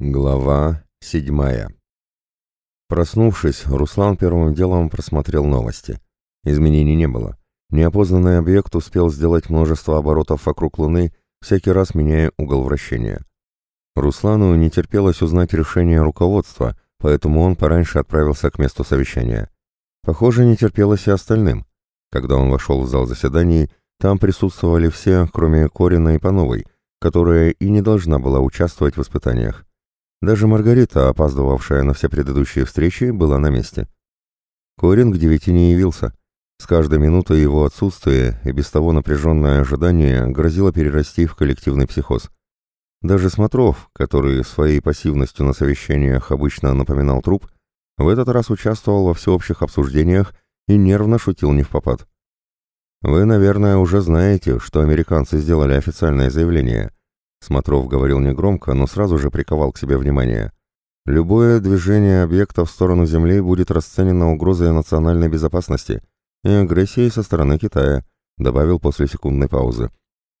Глава седьмая. Проснувшись, Руслан первым делом просмотрел новости. Изменений не было. Неопознанный объект успел сделать множество оборотов вокруг Луны, всякий раз меняя угол вращения. Руслану не терпелось узнать решение руководства, поэтому он пораньше отправился к месту совещания. Похоже, не терпелось и остальным. Когда он вошел в зал заседаний, там присутствовали все, кроме Корина и Пановой, которая и не должна была участвовать в испытаниях. Даже Маргарита, опаздывавшая на все предыдущие встречи, была на месте. Корин к девяти не явился. С каждой минутой его отсутствия и без того напряженное ожидание грозило перерасти в коллективный психоз. Даже Смотров, который своей пассивностью на совещаниях обычно напоминал труп, в этот раз участвовал во всеобщих обсуждениях и нервно шутил не в попад. «Вы, наверное, уже знаете, что американцы сделали официальное заявление», Смотров говорил негромко, но сразу же приковал к себе внимание. Любое движение объекта в сторону Земли будет расценено угрозой национальной безопасности и агрессией со стороны Китая, добавил после секундной паузы.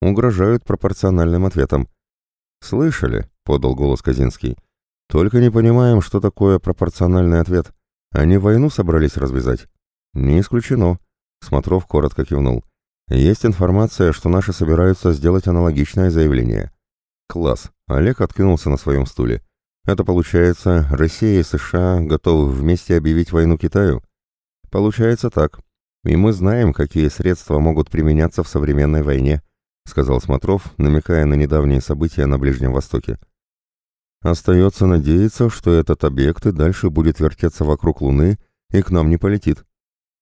Угрожают пропорциональным ответом. «Слышали?» — подал голос Казинский. «Только не понимаем, что такое пропорциональный ответ. Они войну собрались развязать?» «Не исключено», — Смотров коротко кивнул. «Есть информация, что наши собираются сделать аналогичное заявление. Класс. Олег откинулся на своем стуле. Это получается, Россия и США готовы вместе объявить войну Китаю? Получается так. И мы знаем, какие средства могут применяться в современной войне, сказал Смотров, намекая на недавние события на Ближнем Востоке. Остается надеяться, что этот объект и дальше будет вертеться вокруг Луны и к нам не полетит.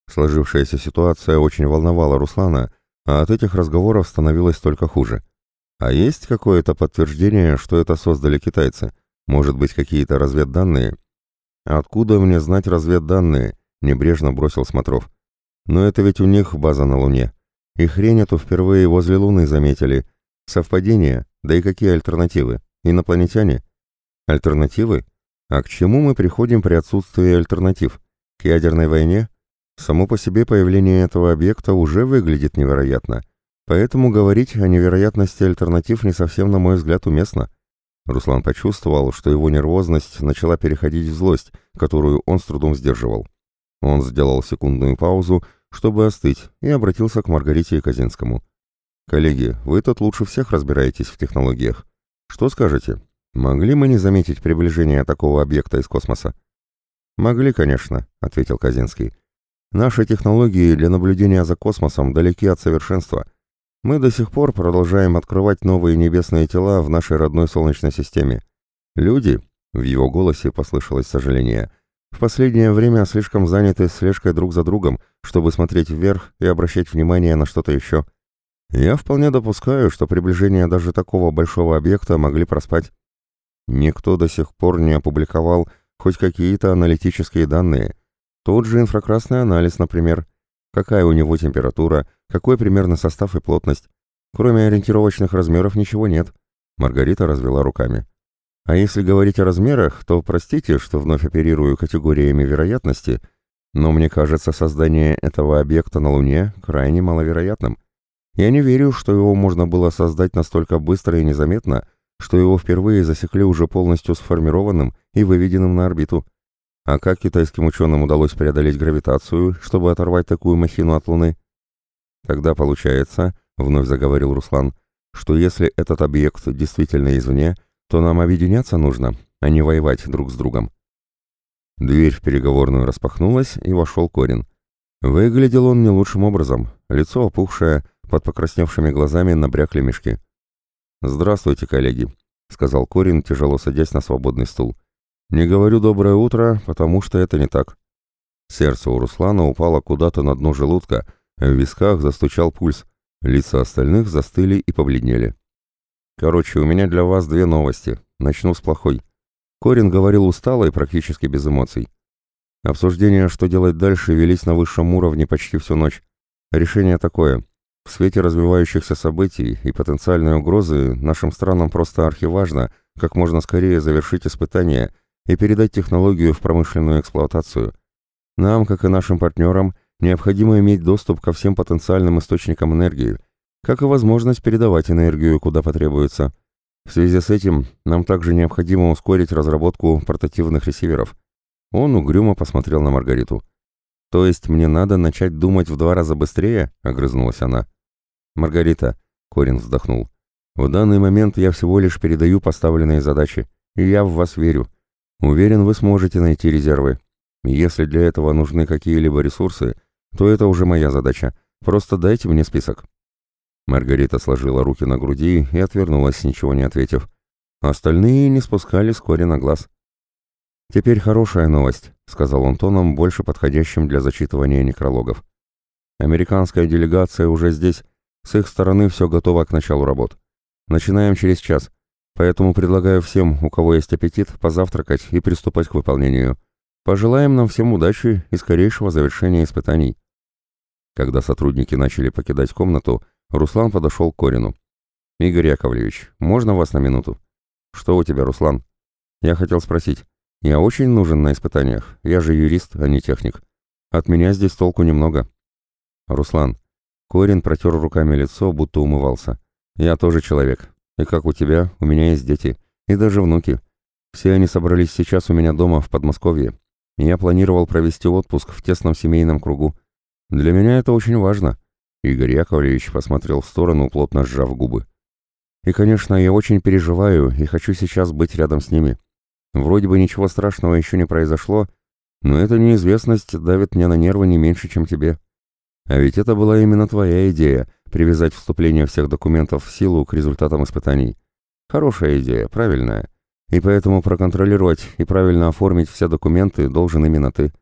Сложившаяся ситуация очень волновала Руслана, а от этих разговоров становилось только хуже. А есть какое-то подтверждение, что это создали китайцы? Может быть, какие-то разведданные? Откуда мне знать разведданные? Небрежно бросил Смотров. Но это ведь у них база на Луне. И хрень эту впервые возле Луны заметили. Совпадение? Да и какие альтернативы? Инопланетяне? Альтернативы? А к чему мы приходим при отсутствии альтернатив? К ядерной войне? Само по себе появление этого объекта уже выглядит невероятно. Поэтому говорить о невероятности альтернатив не совсем, на мой взгляд, уместно. Руслан почувствовал, что его нервозность начала переходить в злость, которую он с трудом сдерживал. Он сделал секундную паузу, чтобы остыть, и обратился к Маргарите и Казинскому. «Коллеги, вы тут лучше всех разбираетесь в технологиях. Что скажете? Могли мы не заметить приближение такого объекта из космоса?» «Могли, конечно», — ответил Казинский. «Наши технологии для наблюдения за космосом далеки от совершенства» Мы до сих пор продолжаем открывать новые небесные тела в нашей родной Солнечной системе. Люди, в его голосе послышалось сожаление, в последнее время слишком заняты слежкой друг за другом, чтобы смотреть вверх и обращать внимание на что-то еще. Я вполне допускаю, что приближение даже такого большого объекта могли проспать. Никто до сих пор не опубликовал хоть какие-то аналитические данные. Тот же инфракрасный анализ, например. Какая у него температура, какой примерно состав и плотность. Кроме ориентировочных размеров ничего нет. Маргарита развела руками. А если говорить о размерах, то простите, что вновь оперирую категориями вероятности, но мне кажется создание этого объекта на Луне крайне маловероятным. Я не верю, что его можно было создать настолько быстро и незаметно, что его впервые засекли уже полностью сформированным и выведенным на орбиту. А как китайским ученым удалось преодолеть гравитацию, чтобы оторвать такую махину от Луны? Тогда получается, вновь заговорил Руслан, что если этот объект действительно извне, то нам объединяться нужно, а не воевать друг с другом. Дверь в переговорную распахнулась, и вошел Корин. Выглядел он не лучшим образом, лицо опухшее, под покрасневшими глазами набрякли мешки. «Здравствуйте, коллеги», — сказал Корин, тяжело садясь на свободный стул. «Не говорю доброе утро, потому что это не так». Сердце у Руслана упало куда-то на дно желудка, в висках застучал пульс, лица остальных застыли и побледнели. «Короче, у меня для вас две новости. Начну с плохой». Корин говорил устало и практически без эмоций. Обсуждения, что делать дальше, велись на высшем уровне почти всю ночь. Решение такое. В свете развивающихся событий и потенциальной угрозы нашим странам просто архиважно как можно скорее завершить испытания и передать технологию в промышленную эксплуатацию. Нам, как и нашим партнерам, необходимо иметь доступ ко всем потенциальным источникам энергии, как и возможность передавать энергию куда потребуется. В связи с этим нам также необходимо ускорить разработку портативных ресиверов. Он угрюмо посмотрел на Маргариту. «То есть мне надо начать думать в два раза быстрее?» — огрызнулась она. «Маргарита», — Корин вздохнул, — «в данный момент я всего лишь передаю поставленные задачи, и я в вас верю. Уверен, вы сможете найти резервы. Если для этого нужны какие-либо ресурсы, то это уже моя задача. Просто дайте мне список». Маргарита сложила руки на груди и отвернулась, ничего не ответив. Остальные не спускали с Корина глаз. «Теперь хорошая новость», — сказал он тоном, больше подходящим для зачитывания некрологов. «Американская делегация уже здесь. С их стороны все готово к началу работ. Начинаем через час, поэтому предлагаю всем, у кого есть аппетит, позавтракать и приступать к выполнению. Пожелаем нам всем удачи и скорейшего завершения испытаний». Когда сотрудники начали покидать комнату, Руслан подошел к Корину. «Игорь Яковлевич, можно вас на минуту?» «Что у тебя, Руслан?» «Я хотел спросить. Я очень нужен на испытаниях. Я же юрист, а не техник. От меня здесь толку немного». «Руслан». Корин протер руками лицо, будто умывался. «Я тоже человек. И как у тебя, у меня есть дети. И даже внуки. Все они собрались сейчас у меня дома, в Подмосковье. Я планировал провести отпуск в тесном семейном кругу. Для меня это очень важно». Игорь Яковлевич посмотрел в сторону, плотно сжав губы. «И, конечно, я очень переживаю и хочу сейчас быть рядом с ними. Вроде бы ничего страшного еще не произошло, но эта неизвестность давит мне на нервы не меньше, чем тебе. А ведь это была именно твоя идея — привязать вступление всех документов в силу к результатам испытаний. Хорошая идея, правильная. И поэтому проконтролировать и правильно оформить все документы должен именно ты.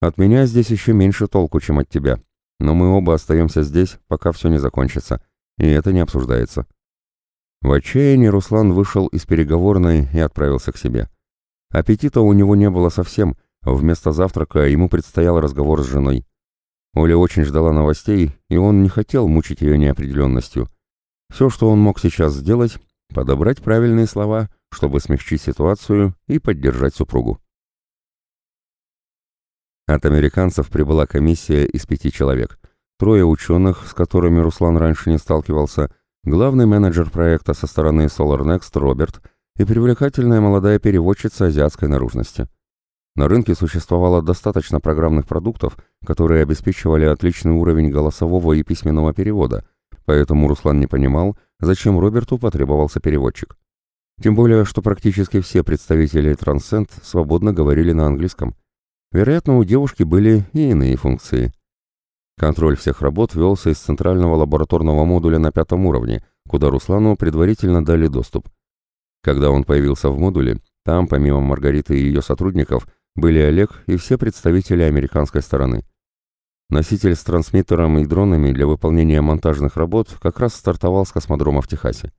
От меня здесь еще меньше толку, чем от тебя. Но мы оба остаемся здесь, пока все не закончится, и это не обсуждается. В отчаянии Руслан вышел из переговорной и отправился к себе. Аппетита у него не было совсем, вместо завтрака ему предстоял разговор с женой. Оля очень ждала новостей, и он не хотел мучить ее неопределенностью. Все, что он мог сейчас сделать, подобрать правильные слова, чтобы смягчить ситуацию и поддержать супругу. От американцев прибыла комиссия из пяти человек. Трое ученых, с которыми Руслан раньше не сталкивался, главный менеджер проекта со стороны SolarNext Роберт и привлекательная молодая переводчица азиатской наружности. На рынке существовало достаточно программных продуктов, которые обеспечивали отличный уровень голосового и письменного перевода, поэтому Руслан не понимал, зачем Роберту потребовался переводчик. Тем более, что практически все представители Transcend свободно говорили на английском. Вероятно, у девушки были и иные функции. Контроль всех работ велся из центрального лабораторного модуля на пятом уровне, куда Руслану предварительно дали доступ. Когда он появился в модуле, там, помимо Маргариты и ее сотрудников, были Олег и все представители американской стороны. Носитель с трансмиттером и дронами для выполнения монтажных работ как раз стартовал с космодрома в Техасе.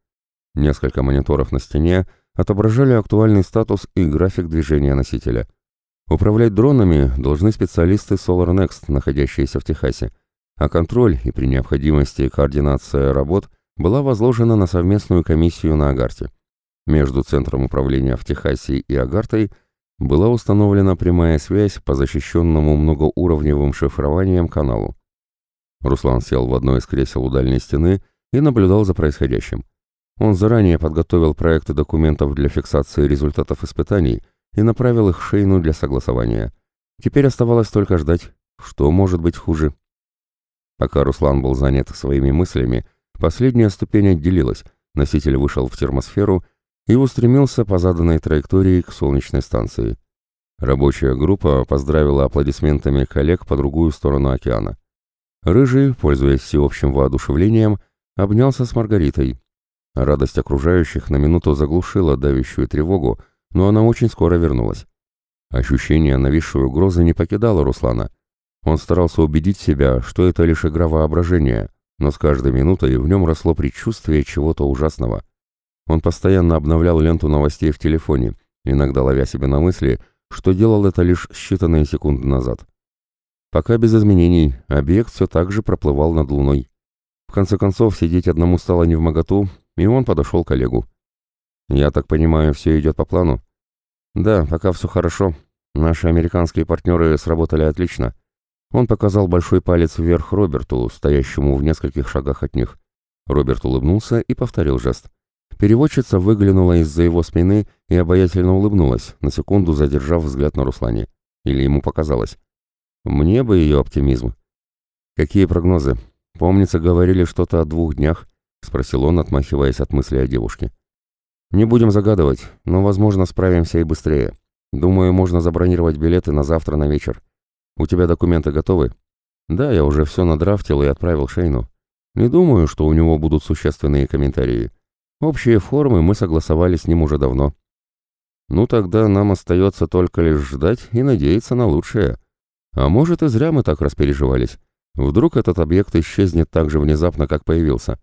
Несколько мониторов на стене отображали актуальный статус и график движения носителя – Управлять дронами должны специалисты SolarNext, находящиеся в Техасе, а контроль и при необходимости координация работ была возложена на совместную комиссию на Агарте. Между Центром управления в Техасе и Агартой была установлена прямая связь по защищенному многоуровневым шифрованием каналу. Руслан сел в одно из кресел у дальней стены и наблюдал за происходящим. Он заранее подготовил проекты документов для фиксации результатов испытаний, и направил их Шейну для согласования. Теперь оставалось только ждать, что может быть хуже. Пока Руслан был занят своими мыслями, последняя ступень отделилась, носитель вышел в термосферу и устремился по заданной траектории к солнечной станции. Рабочая группа поздравила аплодисментами коллег по другую сторону океана. Рыжий, пользуясь всеобщим воодушевлением, обнялся с Маргаритой. Радость окружающих на минуту заглушила давящую тревогу, но она очень скоро вернулась. Ощущение нависшей угрозы не покидало Руслана. Он старался убедить себя, что это лишь игра воображения, но с каждой минутой в нем росло предчувствие чего-то ужасного. Он постоянно обновлял ленту новостей в телефоне, иногда ловя себя на мысли, что делал это лишь считанные секунды назад. Пока без изменений, объект все так же проплывал над Луной. В конце концов, сидеть одному стало невмоготу, и он подошел к Олегу. «Я так понимаю, все идет по плану?» «Да, пока все хорошо. Наши американские партнеры сработали отлично». Он показал большой палец вверх Роберту, стоящему в нескольких шагах от них. Роберт улыбнулся и повторил жест. Переводчица выглянула из-за его спины и обаятельно улыбнулась, на секунду задержав взгляд на Руслане. Или ему показалось. Мне бы ее оптимизм. «Какие прогнозы? Помнится, говорили что-то о двух днях?» — спросил он, отмахиваясь от мысли о девушке. «Не будем загадывать, но, возможно, справимся и быстрее. Думаю, можно забронировать билеты на завтра на вечер. У тебя документы готовы?» «Да, я уже все надрафтил и отправил Шейну. Не думаю, что у него будут существенные комментарии. Общие формы мы согласовали с ним уже давно». «Ну тогда нам остается только лишь ждать и надеяться на лучшее. А может, и зря мы так распереживались. Вдруг этот объект исчезнет так же внезапно, как появился.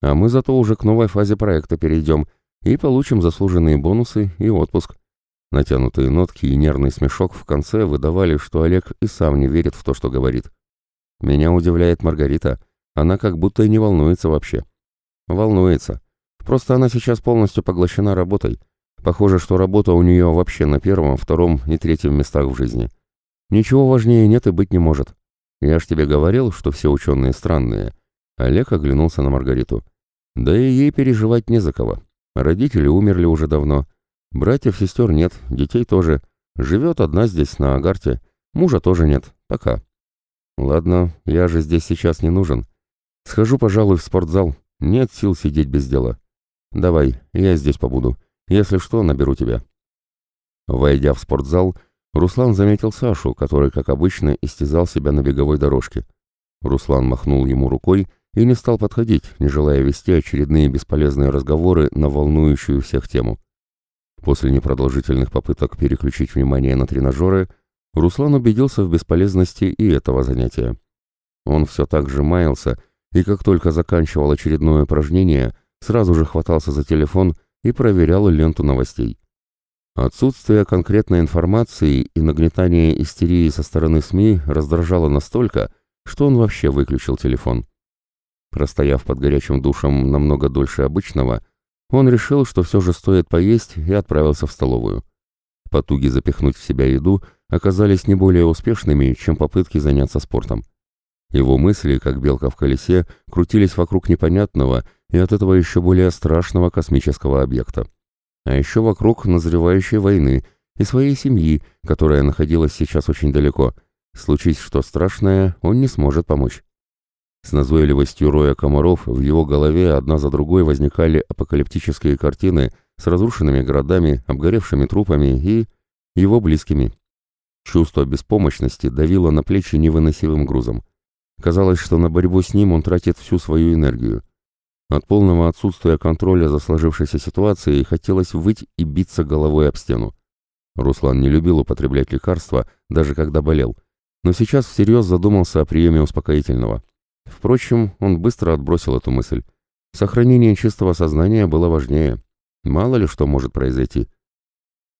А мы зато уже к новой фазе проекта перейдем и получим заслуженные бонусы и отпуск». Натянутые нотки и нервный смешок в конце выдавали, что Олег и сам не верит в то, что говорит. Меня удивляет Маргарита. Она как будто не волнуется вообще. Волнуется. Просто она сейчас полностью поглощена работой. Похоже, что работа у нее вообще на первом, втором и третьем местах в жизни. Ничего важнее нет и быть не может. Я ж тебе говорил, что все ученые странные. Олег оглянулся на Маргариту. Да и ей переживать не за кого. Родители умерли уже давно. Братьев, сестер нет, детей тоже. Живет одна здесь, на Агарте. Мужа тоже нет. Пока. Ладно, я же здесь сейчас не нужен. Схожу, пожалуй, в спортзал. Нет сил сидеть без дела. Давай, я здесь побуду. Если что, наберу тебя. Войдя в спортзал, Руслан заметил Сашу, который, как обычно, истязал себя на беговой дорожке. Руслан махнул ему рукой и не стал подходить, не желая вести очередные бесполезные разговоры на волнующую всех тему. После непродолжительных попыток переключить внимание на тренажеры, Руслан убедился в бесполезности и этого занятия. Он все так же маялся, и как только заканчивал очередное упражнение, сразу же хватался за телефон и проверял ленту новостей. Отсутствие конкретной информации и нагнетание истерии со стороны СМИ раздражало настолько, что он вообще выключил телефон. Простояв под горячим душем намного дольше обычного, он решил, что все же стоит поесть, и отправился в столовую. Потуги запихнуть в себя еду оказались не более успешными, чем попытки заняться спортом. Его мысли, как белка в колесе, крутились вокруг непонятного и от этого еще более страшного космического объекта. А еще вокруг назревающей войны и своей семьи, которая находилась сейчас очень далеко. Случись что страшное, он не сможет помочь. С назойливостью роя комаров в его голове одна за другой возникали апокалиптические картины с разрушенными городами, обгоревшими трупами и его близкими. Чувство беспомощности давило на плечи невыносимым грузом. Казалось, что на борьбу с ним он тратит всю свою энергию. От полного отсутствия контроля за сложившейся ситуацией хотелось выть и биться головой об стену. Руслан не любил употреблять лекарства, даже когда болел, но сейчас всерьез задумался о приеме успокоительного. Впрочем, он быстро отбросил эту мысль. Сохранение чистого сознания было важнее. Мало ли что может произойти.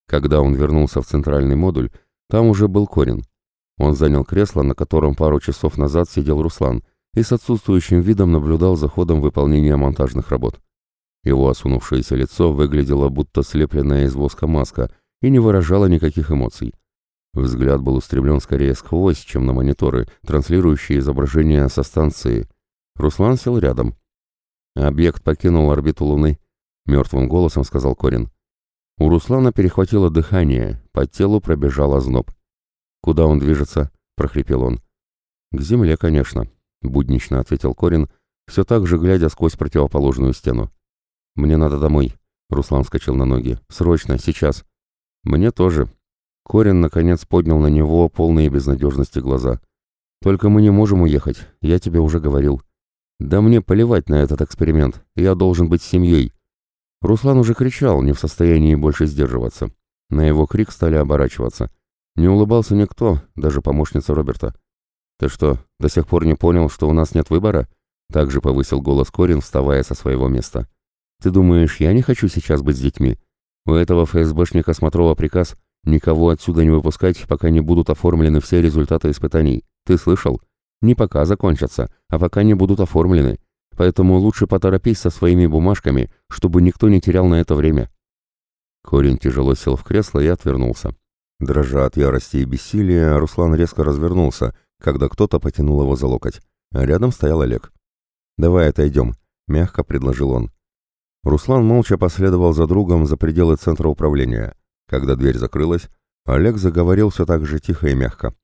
Когда он вернулся в центральный модуль, там уже был Корин. Он занял кресло, на котором пару часов назад сидел Руслан, и с отсутствующим видом наблюдал за ходом выполнения монтажных работ. Его осунувшееся лицо выглядело будто слепленная из воска маска и не выражало никаких эмоций. Взгляд был устремлен скорее сквозь, чем на мониторы, транслирующие изображение со станции. Руслан сел рядом. «Объект покинул орбиту Луны», — мертвым голосом сказал Корин. У Руслана перехватило дыхание, по телу пробежал озноб. «Куда он движется?» — прохрипел он. «К земле, конечно», — буднично ответил Корин, все так же глядя сквозь противоположную стену. «Мне надо домой», — Руслан вскочил на ноги. «Срочно, сейчас». «Мне тоже», Корин, наконец, поднял на него полные безнадежности глаза. «Только мы не можем уехать, я тебе уже говорил». «Да мне поливать на этот эксперимент, я должен быть с семьей». Руслан уже кричал, не в состоянии больше сдерживаться. На его крик стали оборачиваться. Не улыбался никто, даже помощница Роберта. «Ты что, до сих пор не понял, что у нас нет выбора?» Также повысил голос Корин, вставая со своего места. «Ты думаешь, я не хочу сейчас быть с детьми? У этого ФСБшника Смотрова приказ Никого отсюда не выпускать, пока не будут оформлены все результаты испытаний. Ты слышал? Не пока закончатся, а пока не будут оформлены. Поэтому лучше поторопись со своими бумажками, чтобы никто не терял на это время». Корень тяжело сел в кресло и отвернулся. Дрожа от ярости и бессилия, Руслан резко развернулся, когда кто-то потянул его за локоть. А рядом стоял Олег. «Давай отойдем», — мягко предложил он. Руслан молча последовал за другом за пределы центра управления. Когда дверь закрылась, Олег заговорил все так же тихо и мягко.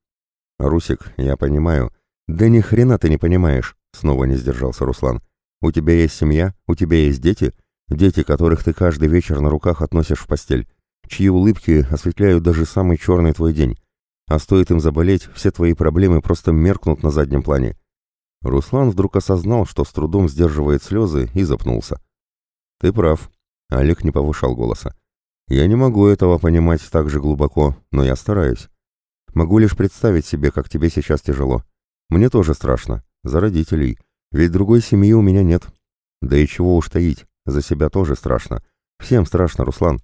«Русик, я понимаю». «Да ни хрена ты не понимаешь», — снова не сдержался Руслан. «У тебя есть семья, у тебя есть дети, дети, которых ты каждый вечер на руках относишь в постель, чьи улыбки осветляют даже самый черный твой день. А стоит им заболеть, все твои проблемы просто меркнут на заднем плане». Руслан вдруг осознал, что с трудом сдерживает слезы, и запнулся. «Ты прав», — Олег не повышал голоса. «Я не могу этого понимать так же глубоко, но я стараюсь. Могу лишь представить себе, как тебе сейчас тяжело. Мне тоже страшно. За родителей. Ведь другой семьи у меня нет. Да и чего уж таить, за себя тоже страшно. Всем страшно, Руслан.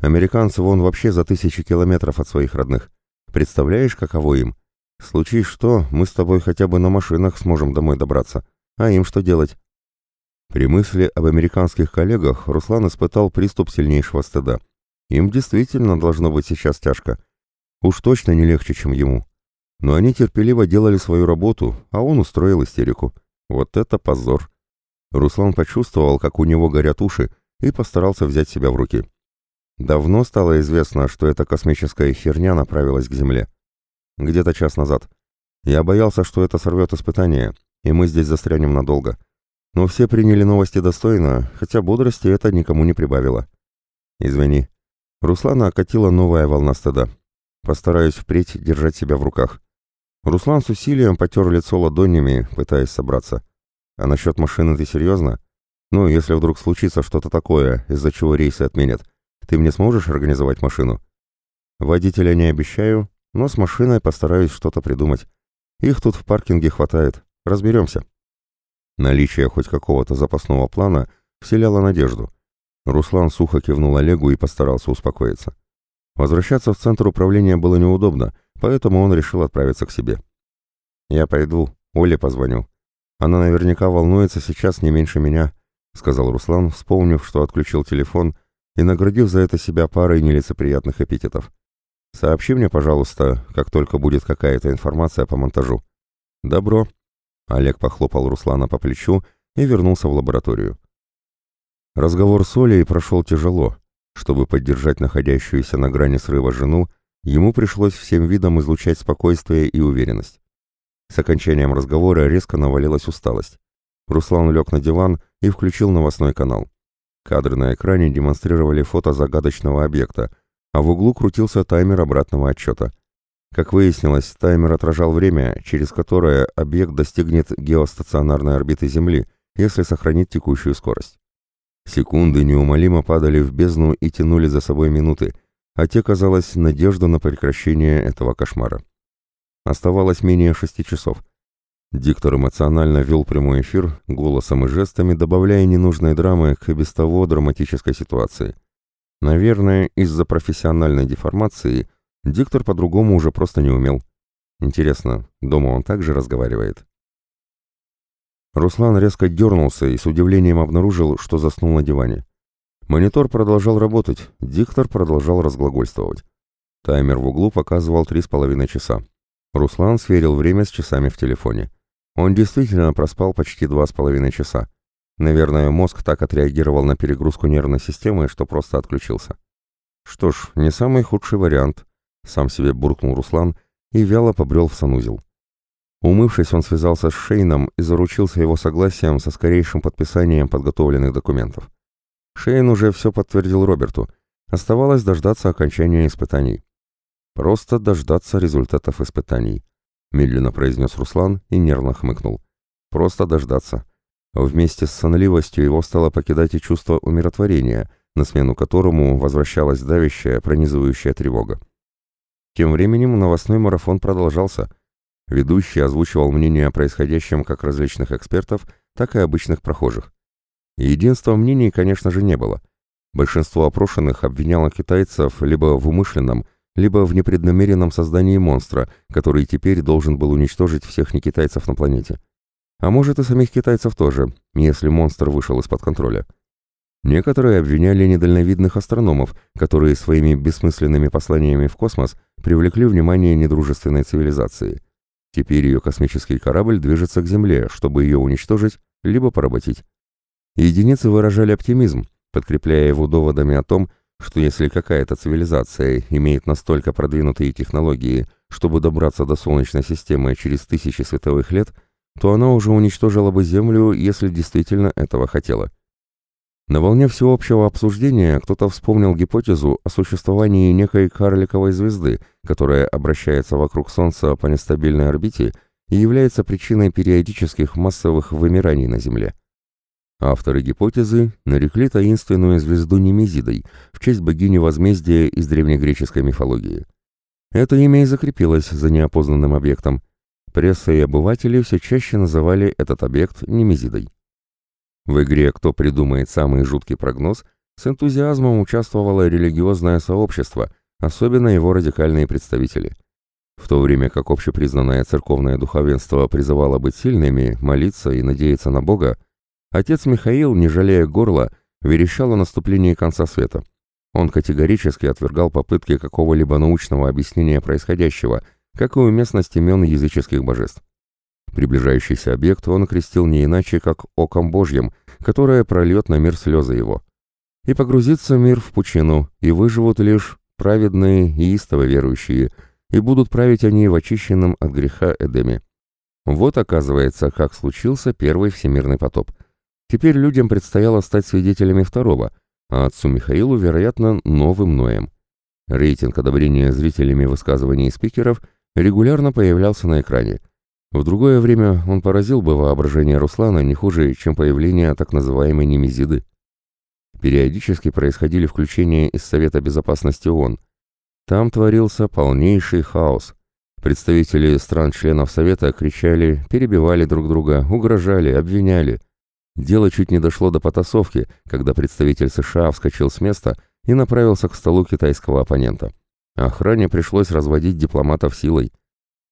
Американцы вон вообще за тысячи километров от своих родных. Представляешь, каково им? Случись что, мы с тобой хотя бы на машинах сможем домой добраться. А им что делать? При мысли об американских коллегах Руслан испытал приступ сильнейшего стыда. Им действительно должно быть сейчас тяжко. Уж точно не легче, чем ему. Но они терпеливо делали свою работу, а он устроил истерику. Вот это позор. Руслан почувствовал, как у него горят уши, и постарался взять себя в руки. Давно стало известно, что эта космическая херня направилась к Земле. Где-то час назад. Я боялся, что это сорвет испытание, и мы здесь застрянем надолго. Но все приняли новости достойно, хотя бодрости это никому не прибавило. Извини. Руслана окатила новая волна стыда. Постараюсь впредь держать себя в руках. Руслан с усилием потер лицо ладонями, пытаясь собраться. А насчет машины ты серьезно? Ну, если вдруг случится что-то такое, из-за чего рейсы отменят, ты мне сможешь организовать машину? Водителя не обещаю, но с машиной постараюсь что-то придумать. Их тут в паркинге хватает. Разберемся. Наличие хоть какого-то запасного плана вселяло надежду. Руслан сухо кивнул Олегу и постарался успокоиться. Возвращаться в центр управления было неудобно, поэтому он решил отправиться к себе. «Я пойду, Оле позвоню. Она наверняка волнуется сейчас не меньше меня», — сказал Руслан, вспомнив, что отключил телефон и наградив за это себя парой нелицеприятных эпитетов. «Сообщи мне, пожалуйста, как только будет какая-то информация по монтажу». «Добро». Олег похлопал Руслана по плечу и вернулся в лабораторию. Разговор с Олей прошел тяжело. Чтобы поддержать находящуюся на грани срыва жену, ему пришлось всем видом излучать спокойствие и уверенность. С окончанием разговора резко навалилась усталость. Руслан лег на диван и включил новостной канал. Кадры на экране демонстрировали фото загадочного объекта, а в углу крутился таймер обратного отчета. Как выяснилось, таймер отражал время, через которое объект достигнет геостационарной орбиты Земли, если сохранит текущую скорость. Секунды неумолимо падали в бездну и тянули за собой минуты, а те, казалось, надежда на прекращение этого кошмара. Оставалось менее шести часов. Диктор эмоционально вел прямой эфир, голосом и жестами добавляя ненужной драмы к без того драматической ситуации. Наверное, из-за профессиональной деформации диктор по-другому уже просто не умел. Интересно, дома он также разговаривает? Руслан резко дернулся и с удивлением обнаружил, что заснул на диване. Монитор продолжал работать, диктор продолжал разглагольствовать. Таймер в углу показывал три с половиной часа. Руслан сверил время с часами в телефоне. Он действительно проспал почти два с половиной часа. Наверное, мозг так отреагировал на перегрузку нервной системы, что просто отключился. Что ж, не самый худший вариант, сам себе буркнул Руслан и вяло побрел в санузел. Умывшись, он связался с Шейном и заручился его согласием со скорейшим подписанием подготовленных документов. Шейн уже все подтвердил Роберту. Оставалось дождаться окончания испытаний. «Просто дождаться результатов испытаний», — медленно произнес Руслан и нервно хмыкнул. «Просто дождаться». Вместе с сонливостью его стало покидать и чувство умиротворения, на смену которому возвращалась давящая, пронизывающая тревога. Тем временем новостной марафон продолжался — Ведущий озвучивал мнения о происходящем как различных экспертов, так и обычных прохожих. Единства мнений, конечно же, не было. Большинство опрошенных обвиняло китайцев либо в умышленном, либо в непреднамеренном создании монстра, который теперь должен был уничтожить всех некитайцев на планете. А может и самих китайцев тоже, если монстр вышел из-под контроля. Некоторые обвиняли недальновидных астрономов, которые своими бессмысленными посланиями в космос привлекли внимание недружественной цивилизации – Теперь ее космический корабль движется к Земле, чтобы ее уничтожить, либо поработить. Единицы выражали оптимизм, подкрепляя его доводами о том, что если какая-то цивилизация имеет настолько продвинутые технологии, чтобы добраться до Солнечной системы через тысячи световых лет, то она уже уничтожила бы Землю, если действительно этого хотела. На волне всеобщего обсуждения кто-то вспомнил гипотезу о существовании некой карликовой звезды, которая обращается вокруг Солнца по нестабильной орбите и является причиной периодических массовых вымираний на Земле. Авторы гипотезы нарекли таинственную звезду Немезидой в честь богини возмездия из древнегреческой мифологии. Это имя и закрепилось за неопознанным объектом. Пресса и обыватели все чаще называли этот объект Немезидой. В игре «Кто придумает самый жуткий прогноз» с энтузиазмом участвовало религиозное сообщество, особенно его радикальные представители. В то время как общепризнанное церковное духовенство призывало быть сильными, молиться и надеяться на Бога, отец Михаил, не жалея горла, верещал о наступлении конца света. Он категорически отвергал попытки какого-либо научного объяснения происходящего, как и уместность имен языческих божеств. Приближающийся объект он окрестил не иначе, как оком Божьим, которое прольет на мир слезы его. И погрузится мир в пучину, и выживут лишь праведные и истово верующие, и будут править они в очищенном от греха Эдеме. Вот, оказывается, как случился первый всемирный потоп. Теперь людям предстояло стать свидетелями второго, а отцу Михаилу, вероятно, новым Ноем. Рейтинг одобрения зрителями высказываний спикеров регулярно появлялся на экране – в другое время он поразил бы воображение Руслана не хуже, чем появление так называемой Немезиды. Периодически происходили включения из Совета Безопасности ООН. Там творился полнейший хаос. Представители стран-членов Совета кричали, перебивали друг друга, угрожали, обвиняли. Дело чуть не дошло до потасовки, когда представитель США вскочил с места и направился к столу китайского оппонента. Охране пришлось разводить дипломатов силой.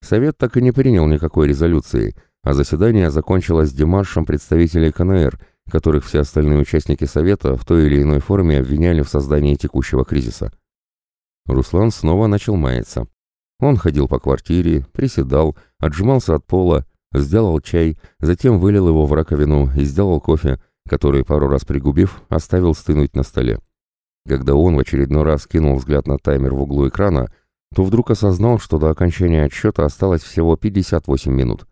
Совет так и не принял никакой резолюции, а заседание закончилось демаршем представителей КНР, которых все остальные участники Совета в той или иной форме обвиняли в создании текущего кризиса. Руслан снова начал маяться. Он ходил по квартире, приседал, отжимался от пола, сделал чай, затем вылил его в раковину и сделал кофе, который, пару раз пригубив, оставил стынуть на столе. Когда он в очередной раз кинул взгляд на таймер в углу экрана, то вдруг осознал, что до окончания отсчета осталось всего 58 минут.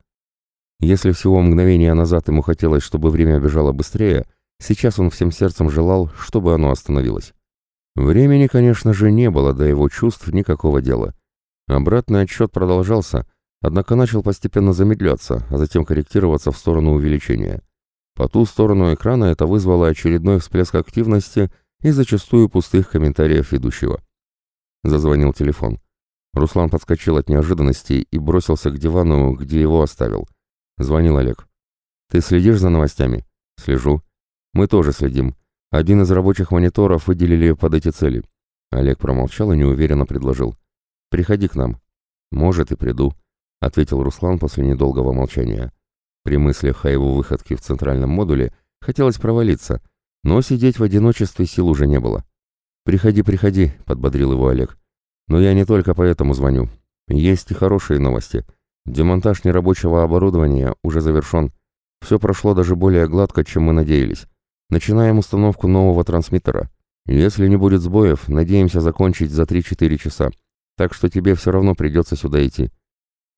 Если всего мгновение назад ему хотелось, чтобы время бежало быстрее, сейчас он всем сердцем желал, чтобы оно остановилось. Времени, конечно же, не было до его чувств никакого дела. Обратный отсчет продолжался, однако начал постепенно замедляться, а затем корректироваться в сторону увеличения. По ту сторону экрана это вызвало очередной всплеск активности и зачастую пустых комментариев ведущего. Зазвонил телефон. Руслан подскочил от неожиданности и бросился к дивану, где его оставил. Звонил Олег. «Ты следишь за новостями?» «Слежу». «Мы тоже следим. Один из рабочих мониторов выделили под эти цели». Олег промолчал и неуверенно предложил. «Приходи к нам». «Может, и приду», — ответил Руслан после недолгого молчания. При мыслях о его выходке в центральном модуле хотелось провалиться, но сидеть в одиночестве сил уже не было. «Приходи, приходи», — подбодрил его Олег. Но я не только поэтому звоню. Есть и хорошие новости. Демонтаж нерабочего оборудования уже завершен. Все прошло даже более гладко, чем мы надеялись. Начинаем установку нового трансмиттера. Если не будет сбоев, надеемся закончить за 3-4 часа. Так что тебе все равно придется сюда идти.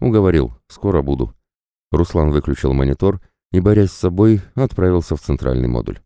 Уговорил, скоро буду. Руслан выключил монитор и, борясь с собой, отправился в центральный модуль.